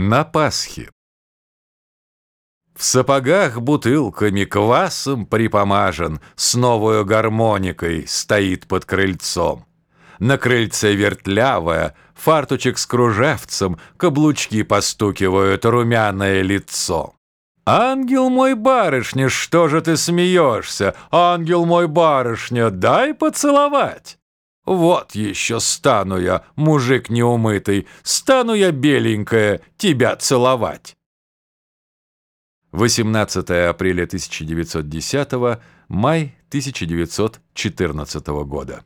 На Пасхе. В сапогах бутылками квасом припомажен, С новою гармоникой стоит под крыльцом. На крыльце вертлявая, фартучек с кружевцем, Каблучки постукивают румяное лицо. «Ангел мой, барышня, что же ты смеешься? Ангел мой, барышня, дай поцеловать!» Вот еще стану я, мужик неумытый, стану я беленькая тебя целовать. 18 апреля 1910, май 1914 года.